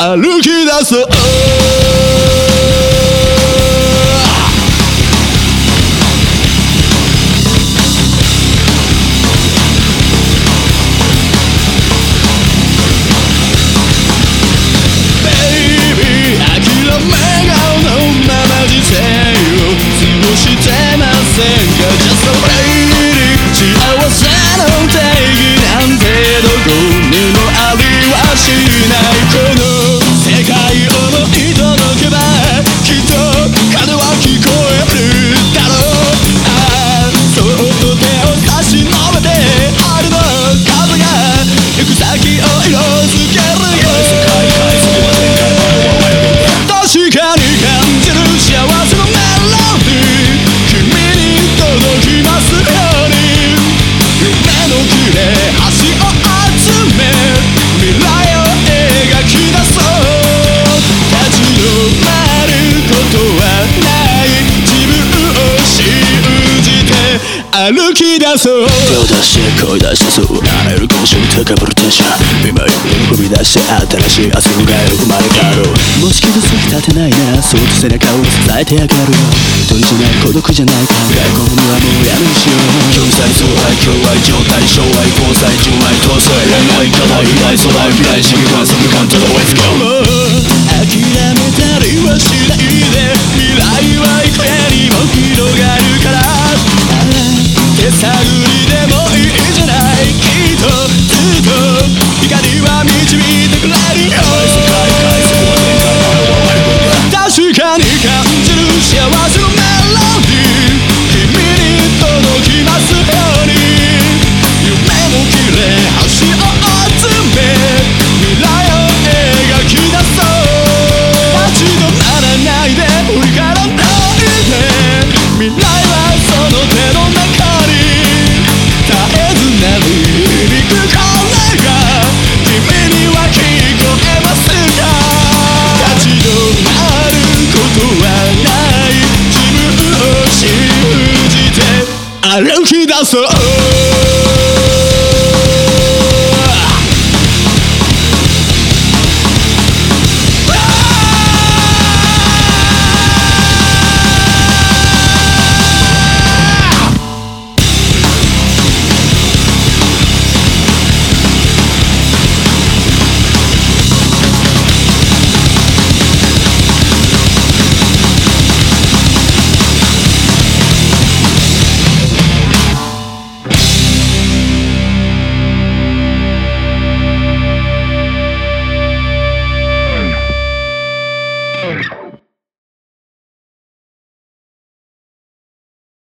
歩き出そ歩き出そう。手を出して声出してそうあらゆる現象高ぶるテンション今より踏み出して新しい明日が生まれたろう。もし傷つきたてないならそっと背中を支えてあげる。よ一人じゃない孤独じゃない考え込むのはもうやめにしよう。共済相愛共愛状態障害交際純愛統制恋愛課題未来阻害未来主義観測感との Let's go 諦 you ない自